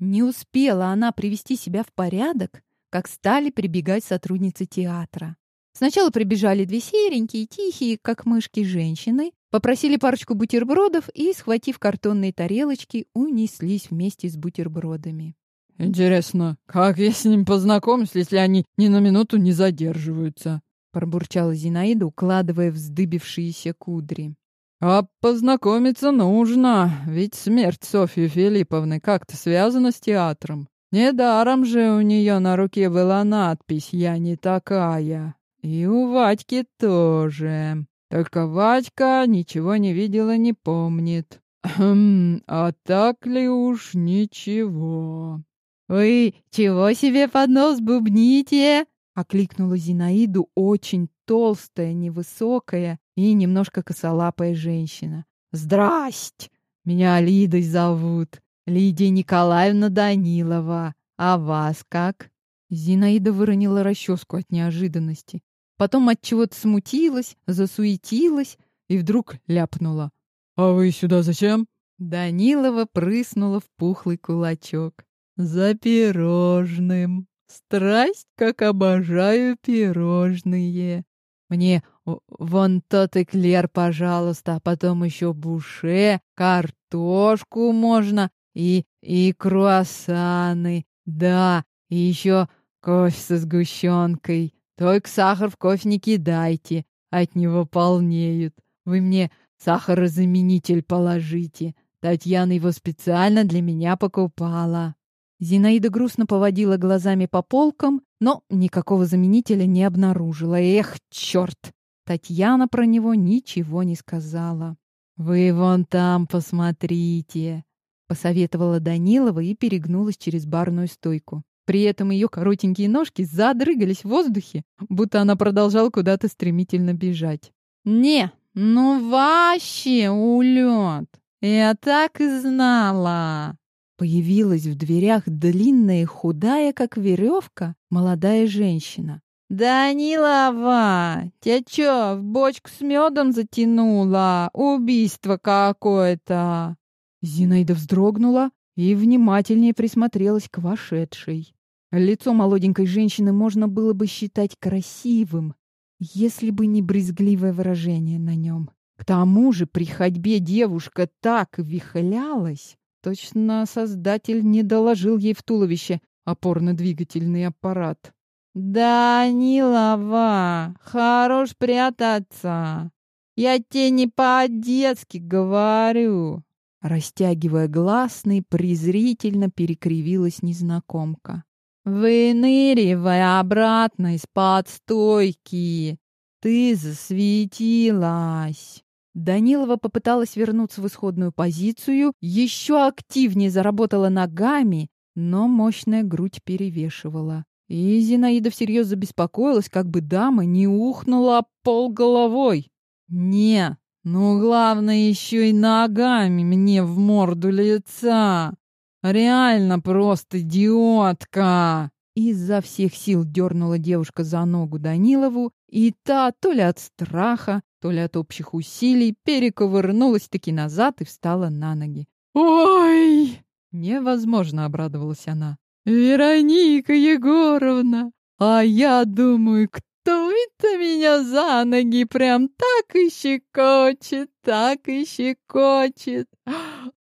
Не успела она привести себя в порядок, как стали прибегать сотрудницы театра. Сначала прибежали две серенькие, тихие, как мышки, женщины, попросили парочку бутербродов и, схватив картонные тарелочки, унеслись вместе с бутербродами. «Интересно, как я с ним познакомлюсь, если они ни на минуту не задерживаются?» пробурчала Зинаида, укладывая вздыбившиеся кудри. «А познакомиться нужно, ведь смерть Софьи Филипповны как-то связана с театром. Недаром же у нее на руке была надпись «Я не такая». И у Вадьки тоже. Только Вадька ничего не видела, не помнит. Хм, а так ли уж ничего? «Вы чего себе под нос бубните?» — окликнула Зинаиду очень толстая, невысокая и немножко косолапая женщина. «Здрасть! Меня Лидой зовут. Лидия Николаевна Данилова. А вас как?» Зинаида выронила расческу от неожиданности. Потом от чего-то смутилась, засуетилась и вдруг ляпнула. «А вы сюда зачем?» Данилова прыснула в пухлый кулачок. «За пирожным. Страсть, как обожаю пирожные. Мне вон тот эклер, пожалуйста, а потом еще буше, картошку можно и, и круассаны. Да, и еще кофе со сгущенкой. Только сахар в кофе не кидайте, от него полнеют. Вы мне сахарозаменитель положите. Татьяна его специально для меня покупала. Зинаида грустно поводила глазами по полкам, но никакого заменителя не обнаружила. Эх, черт! Татьяна про него ничего не сказала. «Вы вон там посмотрите», — посоветовала Данилова и перегнулась через барную стойку. При этом ее коротенькие ножки задрыгались в воздухе, будто она продолжала куда-то стремительно бежать. «Не, ну вообще улет! Я так и знала!» Появилась в дверях длинная, худая, как веревка, молодая женщина. «Данилова, тебя чё, в бочку с медом затянула? Убийство какое-то!» Зинаида вздрогнула и внимательнее присмотрелась к вошедшей. Лицо молоденькой женщины можно было бы считать красивым, если бы не брезгливое выражение на нем. К тому же при ходьбе девушка так вихлялась, точно создатель не доложил ей в туловище опорно-двигательный аппарат. «Данилова, хорош прятаться! Я тебе не по-детски говорю!» Растягивая гласный, презрительно перекривилась незнакомка. Выныривай обратно из-под стойки. Ты засветилась. Данилова попыталась вернуться в исходную позицию, еще активнее заработала ногами, но мощная грудь перевешивала. И Зинаида всерьез забеспокоилась, как бы дама не ухнула пол головой. «Не, ну главное еще и ногами мне в морду лица!» Реально просто идиотка!» Изо всех сил дернула девушка за ногу Данилову, и та то ли от страха, то ли от общих усилий перековырнулась-таки назад и встала на ноги. «Ой!» — невозможно обрадовалась она. «Вероника Егоровна, а я думаю, кто это меня за ноги прям так и щекочет, так и щекочет?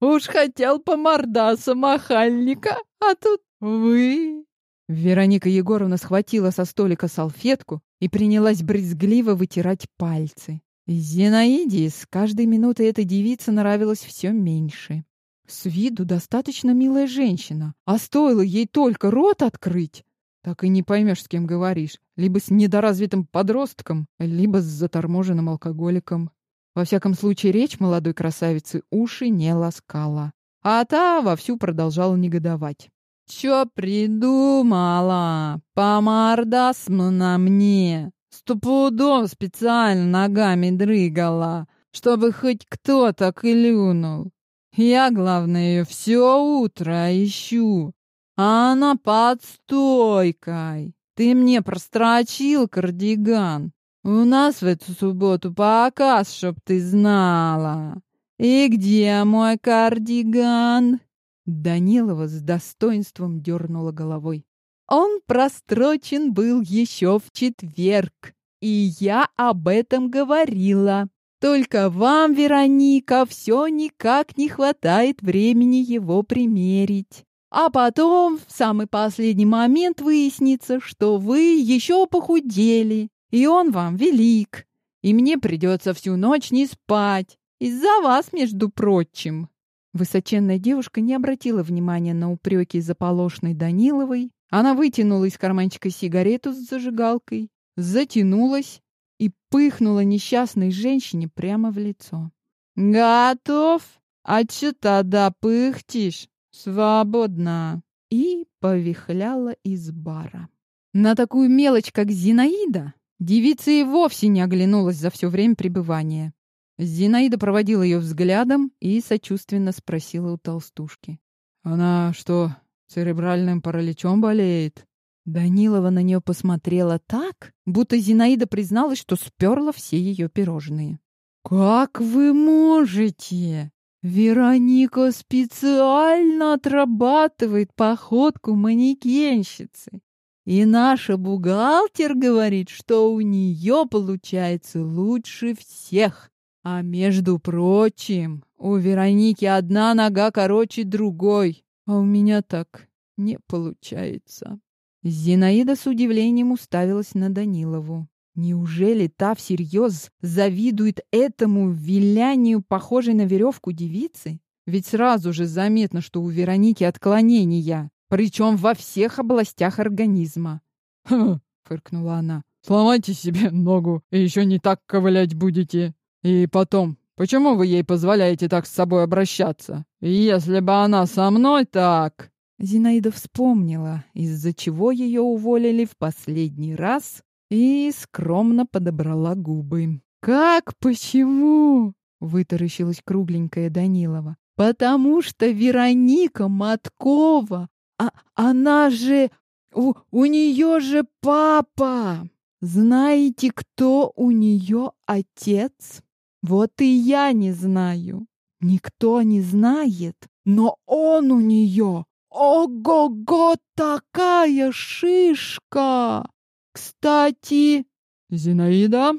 Уж хотел по мордасу махальника, а тут вы...» Вероника Егоровна схватила со столика салфетку и принялась брезгливо вытирать пальцы. Зинаиде с каждой минутой эта девица нравилась все меньше. С виду достаточно милая женщина, а стоило ей только рот открыть, так и не поймешь, с кем говоришь. Либо с недоразвитым подростком, либо с заторможенным алкоголиком. Во всяком случае, речь молодой красавицы уши не ласкала. А та вовсю продолжала негодовать. «Чё придумала? Помордасм на мне! Стопудом специально ногами дрыгала, чтобы хоть кто-то клюнул. Я, главное, ее все утро ищу, а она под стойкой. Ты мне прострочил кардиган. У нас в эту субботу показ, чтоб ты знала. И где мой кардиган? Данилова с достоинством дернула головой. Он прострочен был еще в четверг, и я об этом говорила. Только вам, Вероника, все никак не хватает времени его примерить. А потом, в самый последний момент, выяснится, что вы еще похудели, и он вам велик, и мне придется всю ночь не спать. Из-за вас, между прочим. Высоченная девушка не обратила внимания на упреки заполошной Даниловой. Она вытянула из карманчика сигарету с зажигалкой, затянулась и пыхнула несчастной женщине прямо в лицо. «Готов? А чё тогда пыхтишь? Свободно!» И повихляла из бара. На такую мелочь, как Зинаида, девица и вовсе не оглянулась за все время пребывания. Зинаида проводила ее взглядом и сочувственно спросила у толстушки. «Она что, церебральным параличом болеет?» Данилова на нее посмотрела так, будто Зинаида призналась, что сперла все ее пирожные. «Как вы можете? Вероника специально отрабатывает походку манекенщицы. И наша бухгалтер говорит, что у нее получается лучше всех. А между прочим, у Вероники одна нога короче другой, а у меня так не получается». Зинаида с удивлением уставилась на Данилову. Неужели та всерьез завидует этому вилянию, похожей на веревку девицы? Ведь сразу же заметно, что у Вероники отклонения, причем во всех областях организма. «Хм!» — фыркнула она. «Сломайте себе ногу, и еще не так ковылять будете. И потом, почему вы ей позволяете так с собой обращаться? Если бы она со мной так...» Зинаида вспомнила, из-за чего ее уволили в последний раз, и скромно подобрала губы. «Как? Почему?» — вытаращилась кругленькая Данилова. «Потому что Вероника Маткова, а она же... У, у нее же папа! Знаете, кто у нее отец? Вот и я не знаю. Никто не знает, но он у нее Ого-го, такая шишка! Кстати, Зинаида,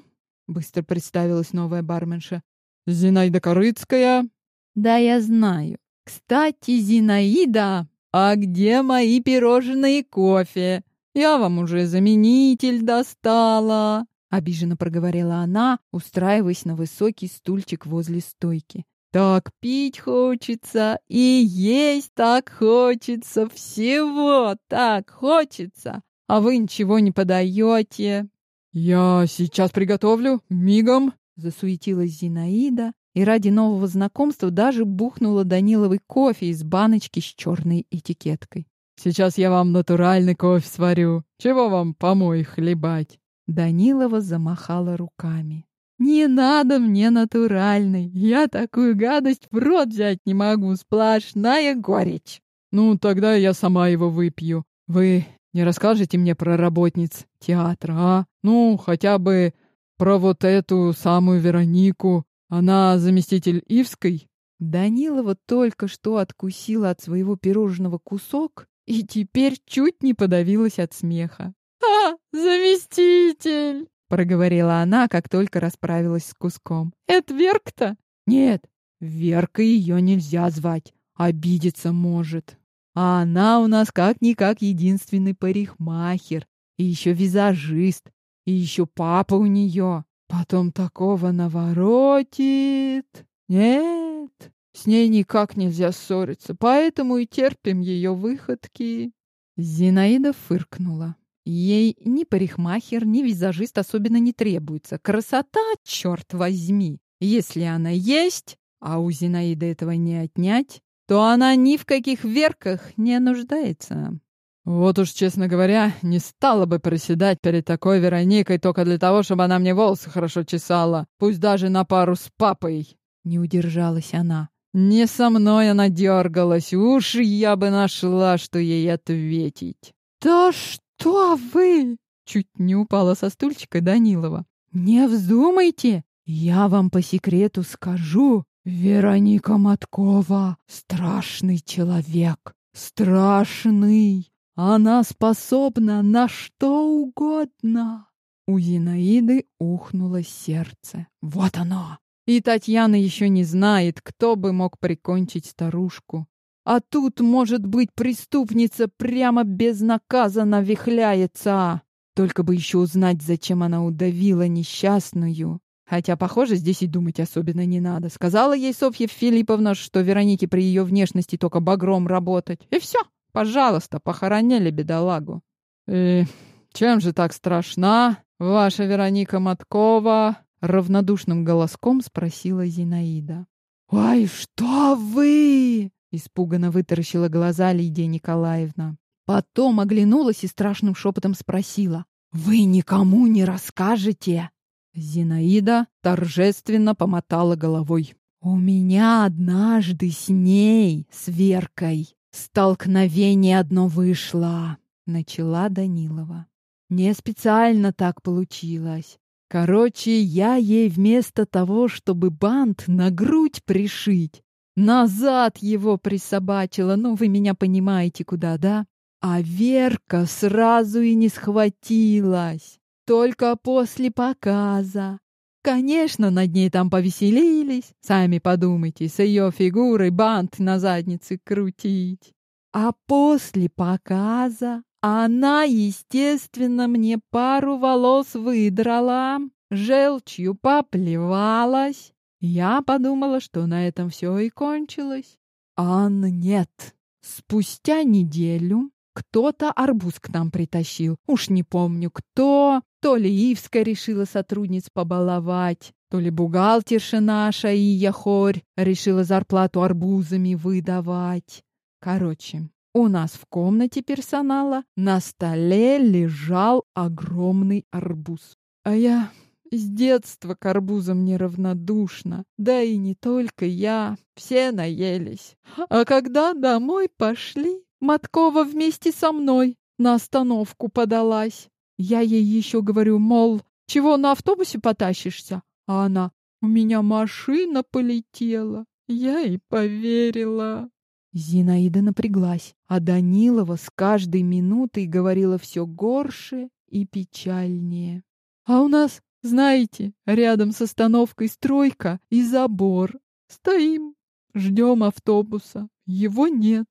быстро представилась новая барменша. Зинаида Корыцкая. Да, я знаю. Кстати, Зинаида, а где мои пирожные и кофе? Я вам уже заменитель достала, обиженно проговорила она, устраиваясь на высокий стульчик возле стойки. Так пить хочется и есть так хочется, всего так хочется, а вы ничего не подаете. Я сейчас приготовлю, мигом, засуетилась Зинаида и ради нового знакомства даже бухнула Даниловой кофе из баночки с черной этикеткой. Сейчас я вам натуральный кофе сварю. Чего вам помой хлебать? Данилова замахала руками. «Не надо мне натуральный. Я такую гадость в рот взять не могу. Сплошная горечь». «Ну, тогда я сама его выпью. Вы не расскажете мне про работниц театра, а? Ну, хотя бы про вот эту самую Веронику. Она заместитель Ивской?» Данилова только что откусила от своего пирожного кусок и теперь чуть не подавилась от смеха. «А, заместитель!» Проговорила она, как только расправилась с куском. «Это Верка-то?» «Нет, Верка ее нельзя звать. Обидеться может. А она у нас как-никак единственный парикмахер. И еще визажист. И еще папа у нее. Потом такого наворотит. Нет, с ней никак нельзя ссориться, поэтому и терпим ее выходки». Зинаида фыркнула. Ей ни парикмахер, ни визажист особенно не требуется. Красота, черт возьми! Если она есть, а у Зинаиды этого не отнять, то она ни в каких верках не нуждается. Вот уж, честно говоря, не стала бы проседать перед такой Вероникой только для того, чтобы она мне волосы хорошо чесала, пусть даже на пару с папой. Не удержалась она. Не со мной она дергалась, уж я бы нашла, что ей ответить. «Да что?» «Что вы?» — чуть не упала со стульчика Данилова. «Не вздумайте! Я вам по секрету скажу. Вероника Маткова — страшный человек, страшный. Она способна на что угодно. У Зинаиды ухнуло сердце. Вот оно! И Татьяна еще не знает, кто бы мог прикончить старушку. А тут, может быть, преступница прямо безнаказанно вихляется. Только бы еще узнать, зачем она удавила несчастную. Хотя, похоже, здесь и думать особенно не надо. Сказала ей Софья Филипповна, что Веронике при ее внешности только багром работать. И все, пожалуйста, похоронили бедолагу. «И чем же так страшна ваша Вероника Маткова?» Равнодушным голоском спросила Зинаида. «Ой, что вы!» Испуганно вытаращила глаза Лидия Николаевна. Потом оглянулась и страшным шепотом спросила. «Вы никому не расскажете?» Зинаида торжественно помотала головой. «У меня однажды с ней, с Веркой, столкновение одно вышло», — начала Данилова. «Не специально так получилось. Короче, я ей вместо того, чтобы бант на грудь пришить, назад его присобачила, ну вы меня понимаете куда, да? А Верка сразу и не схватилась. Только после показа. Конечно, над ней там повеселились. Сами подумайте, с ее фигурой бант на заднице крутить. А после показа она, естественно, мне пару волос выдрала, желчью поплевалась. Я подумала, что на этом все и кончилось. А нет. Спустя неделю кто-то арбуз к нам притащил. Уж не помню кто. То ли Ивская решила сотрудниц побаловать, то ли бухгалтерша наша Ия Хорь решила зарплату арбузами выдавать. Короче, у нас в комнате персонала на столе лежал огромный арбуз. А я с детства к арбузам неравнодушна. Да и не только я. Все наелись. А когда домой пошли, Маткова вместе со мной на остановку подалась. Я ей еще говорю, мол, чего на автобусе потащишься? А она, у меня машина полетела. Я и поверила. Зинаида напряглась, а Данилова с каждой минутой говорила все горше и печальнее. А у нас, знаете, рядом с остановкой стройка и забор. Стоим, ждем автобуса. Его нет.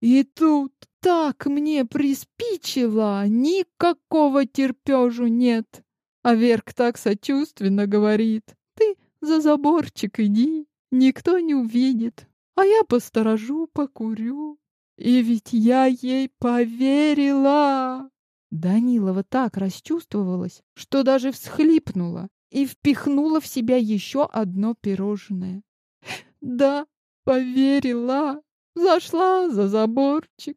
И тут так мне приспичило, никакого терпежу нет. А Верк так сочувственно говорит, ты за заборчик иди, никто не увидит, а я посторожу, покурю. И ведь я ей поверила. Данилова так расчувствовалась, что даже всхлипнула и впихнула в себя еще одно пирожное. Да, поверила. Зашла за заборчик,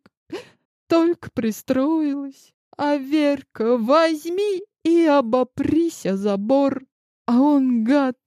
только пристроилась. А Верка, возьми и обопрись о забор. А он, гад,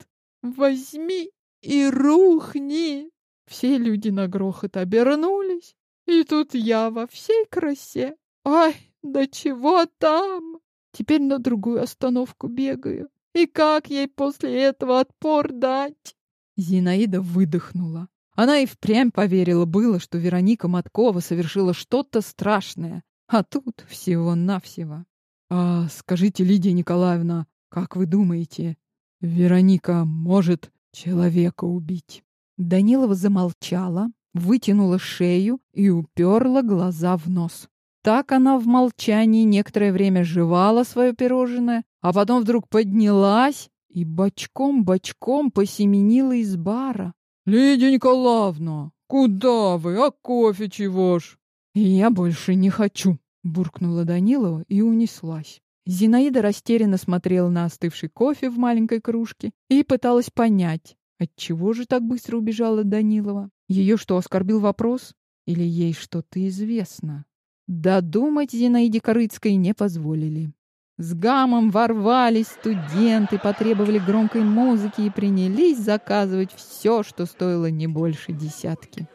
возьми и рухни. Все люди на грохот обернулись. И тут я во всей красе. Ай, да чего там? Теперь на другую остановку бегаю. И как ей после этого отпор дать? Зинаида выдохнула. Она и впрямь поверила было, что Вероника Маткова совершила что-то страшное, а тут всего-навсего. «А скажите, Лидия Николаевна, как вы думаете, Вероника может человека убить?» Данилова замолчала, вытянула шею и уперла глаза в нос. Так она в молчании некоторое время жевала свое пирожное, а потом вдруг поднялась и бочком-бочком посеменила из бара. «Лидия Николаевна, куда вы? А кофе чего ж?» «Я больше не хочу», — буркнула Данилова и унеслась. Зинаида растерянно смотрела на остывший кофе в маленькой кружке и пыталась понять, отчего же так быстро убежала Данилова. Ее что, оскорбил вопрос? Или ей что-то известно? Додумать Зинаиде Корыцкой не позволили. С гамом ворвались студенты, потребовали громкой музыки и принялись заказывать все, что стоило не больше десятки.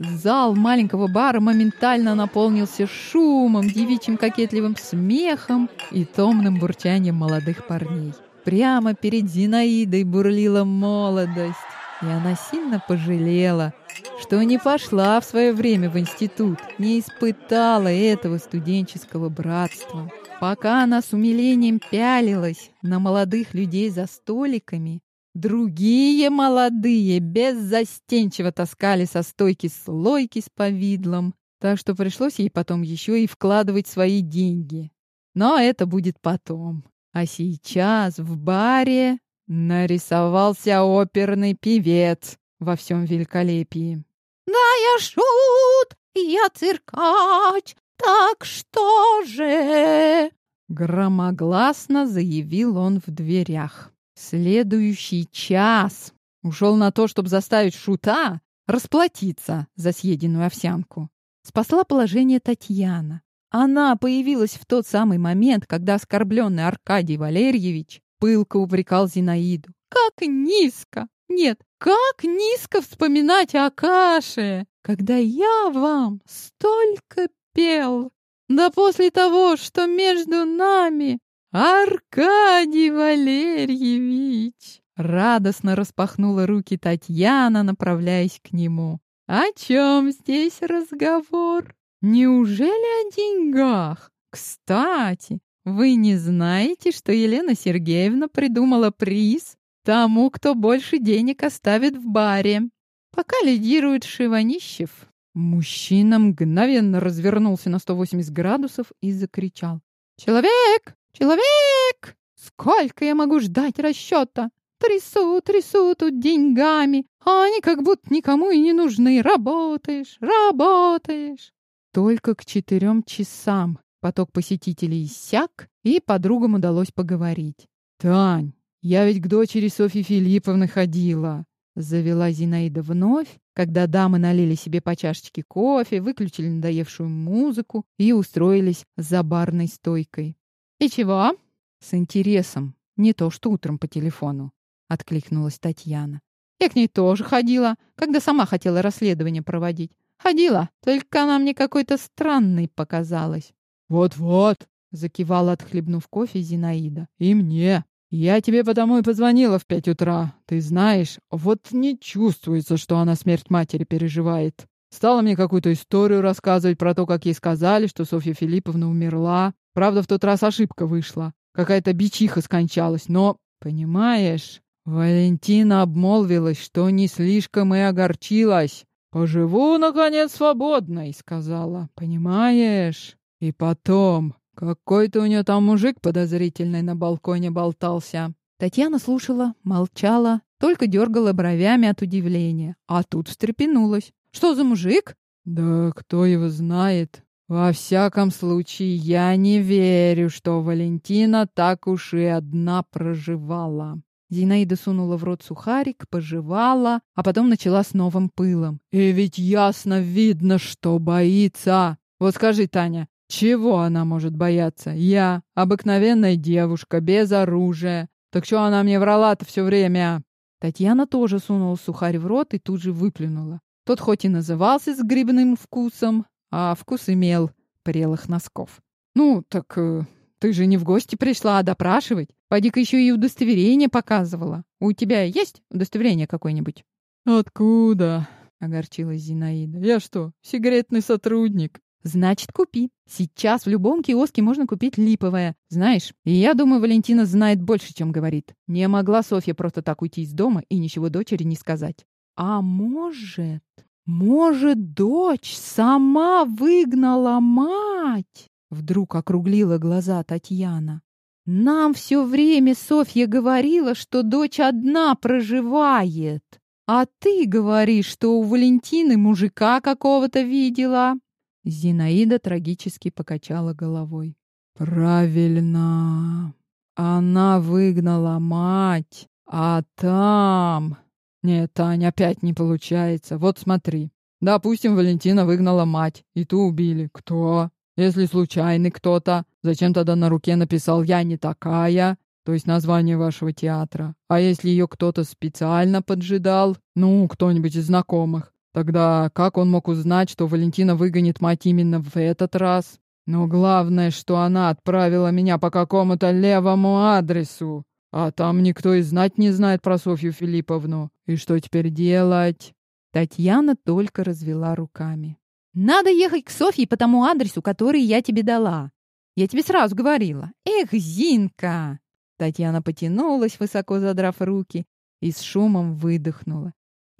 Зал маленького бара моментально наполнился шумом, девичьим кокетливым смехом и томным бурчанием молодых парней. Прямо перед Зинаидой бурлила молодость. И она сильно пожалела, что не пошла в свое время в институт, не испытала этого студенческого братства. Пока она с умилением пялилась на молодых людей за столиками, другие молодые беззастенчиво таскали со стойки слойки с повидлом, так что пришлось ей потом еще и вкладывать свои деньги. Но это будет потом. А сейчас в баре нарисовался оперный певец во всем великолепии. «Да я шут, я циркач, так что же?» Громогласно заявил он в дверях. Следующий час ушел на то, чтобы заставить шута расплатиться за съеденную овсянку. Спасла положение Татьяна. Она появилась в тот самый момент, когда оскорбленный Аркадий Валерьевич пылко упрекал Зинаиду. «Как низко! Нет, как низко вспоминать о каше, когда я вам столько пел! Да после того, что между нами Аркадий Валерьевич!» Радостно распахнула руки Татьяна, направляясь к нему. «О чем здесь разговор?» Неужели о деньгах? Кстати, вы не знаете, что Елена Сергеевна придумала приз тому, кто больше денег оставит в баре? Пока лидирует Шиванищев. Мужчина мгновенно развернулся на 180 градусов и закричал. «Человек! Человек! Сколько я могу ждать расчета? Трясу, трясу тут деньгами, а они как будто никому и не нужны. Работаешь, работаешь!» Только к четырем часам поток посетителей иссяк, и подругам удалось поговорить. «Тань, я ведь к дочери Софьи Филипповны ходила!» Завела Зинаида вновь, когда дамы налили себе по чашечке кофе, выключили надоевшую музыку и устроились за барной стойкой. «И чего?» «С интересом. Не то, что утром по телефону», — откликнулась Татьяна. «Я к ней тоже ходила, когда сама хотела расследование проводить. Ходила, только она мне какой-то странной показалась. Вот-вот, закивала, отхлебнув кофе Зинаида. И мне. Я тебе потому и позвонила в пять утра. Ты знаешь, вот не чувствуется, что она смерть матери переживает. Стала мне какую-то историю рассказывать про то, как ей сказали, что Софья Филипповна умерла. Правда, в тот раз ошибка вышла. Какая-то бичиха скончалась, но, понимаешь, Валентина обмолвилась, что не слишком и огорчилась. «Поживу, наконец, свободной», — сказала. «Понимаешь? И потом, какой-то у нее там мужик подозрительный на балконе болтался». Татьяна слушала, молчала, только дергала бровями от удивления. А тут встрепенулась. «Что за мужик?» «Да кто его знает. Во всяком случае, я не верю, что Валентина так уж и одна проживала». Зинаида сунула в рот сухарик, пожевала, а потом начала с новым пылом. «И ведь ясно видно, что боится! Вот скажи, Таня, чего она может бояться? Я, обыкновенная девушка, без оружия. Так что она мне врала-то все время?» Татьяна тоже сунула сухарь в рот и тут же выплюнула. Тот хоть и назывался с грибным вкусом, а вкус имел прелых носков. «Ну, так э, ты же не в гости пришла, а допрашивать. Пойди-ка еще и удостоверение показывала. У тебя есть удостоверение какое-нибудь? Откуда? Огорчилась Зинаида. Я что, сигаретный сотрудник? Значит, купи. Сейчас в любом киоске можно купить липовое. Знаешь, и я думаю, Валентина знает больше, чем говорит. Не могла Софья просто так уйти из дома и ничего дочери не сказать. А может, может, дочь сама выгнала мать? Вдруг округлила глаза Татьяна. Нам все время Софья говорила, что дочь одна проживает. А ты говоришь, что у Валентины мужика какого-то видела. Зинаида трагически покачала головой. Правильно. Она выгнала мать, а там... Нет, Таня, опять не получается. Вот смотри. Допустим, Валентина выгнала мать, и ту убили. Кто? Если случайный кто-то, зачем тогда на руке написал «Я не такая», то есть название вашего театра? А если ее кто-то специально поджидал? Ну, кто-нибудь из знакомых. Тогда как он мог узнать, что Валентина выгонит мать именно в этот раз? Но главное, что она отправила меня по какому-то левому адресу. А там никто и знать не знает про Софью Филипповну. И что теперь делать? Татьяна только развела руками. Надо ехать к Софье по тому адресу, который я тебе дала. Я тебе сразу говорила. Эх, Зинка! Татьяна потянулась, высоко задрав руки, и с шумом выдохнула.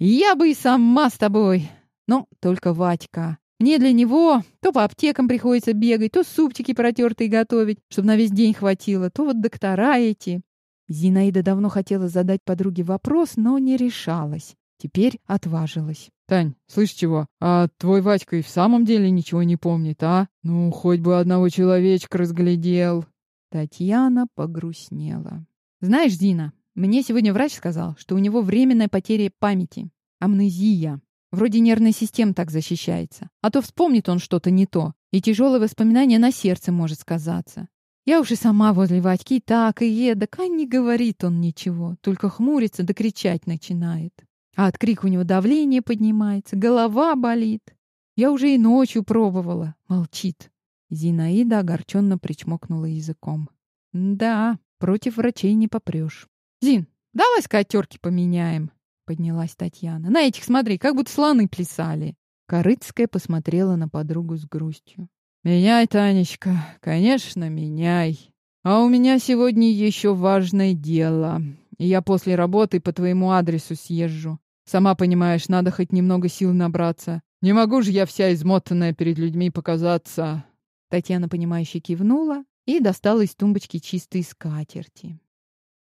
Я бы и сама с тобой. Но только Ватька. Мне для него то по аптекам приходится бегать, то супчики протертые готовить, чтобы на весь день хватило, то вот доктора эти. Зинаида давно хотела задать подруге вопрос, но не решалась. Теперь отважилась. «Тань, слышь чего? А твой Вадька и в самом деле ничего не помнит, а? Ну, хоть бы одного человечка разглядел». Татьяна погрустнела. «Знаешь, Дина, мне сегодня врач сказал, что у него временная потеря памяти. Амнезия. Вроде нервная система так защищается. А то вспомнит он что-то не то, и тяжелое воспоминание на сердце может сказаться. Я уж и сама возле Вадьки так и едок, а не говорит он ничего, только хмурится да кричать начинает. А от крика у него давление поднимается, голова болит. Я уже и ночью пробовала. Молчит. Зинаида огорченно причмокнула языком. Да, против врачей не попрешь. Зин, давай скатерки поменяем, поднялась Татьяна. На этих смотри, как будто слоны плясали. Корыцкая посмотрела на подругу с грустью. «Меняй, Танечка, конечно, меняй. А у меня сегодня еще важное дело. Я после работы по твоему адресу съезжу. Сама понимаешь, надо хоть немного сил набраться. Не могу же я вся измотанная перед людьми показаться». Татьяна, понимающе кивнула и достала из тумбочки чистые скатерти.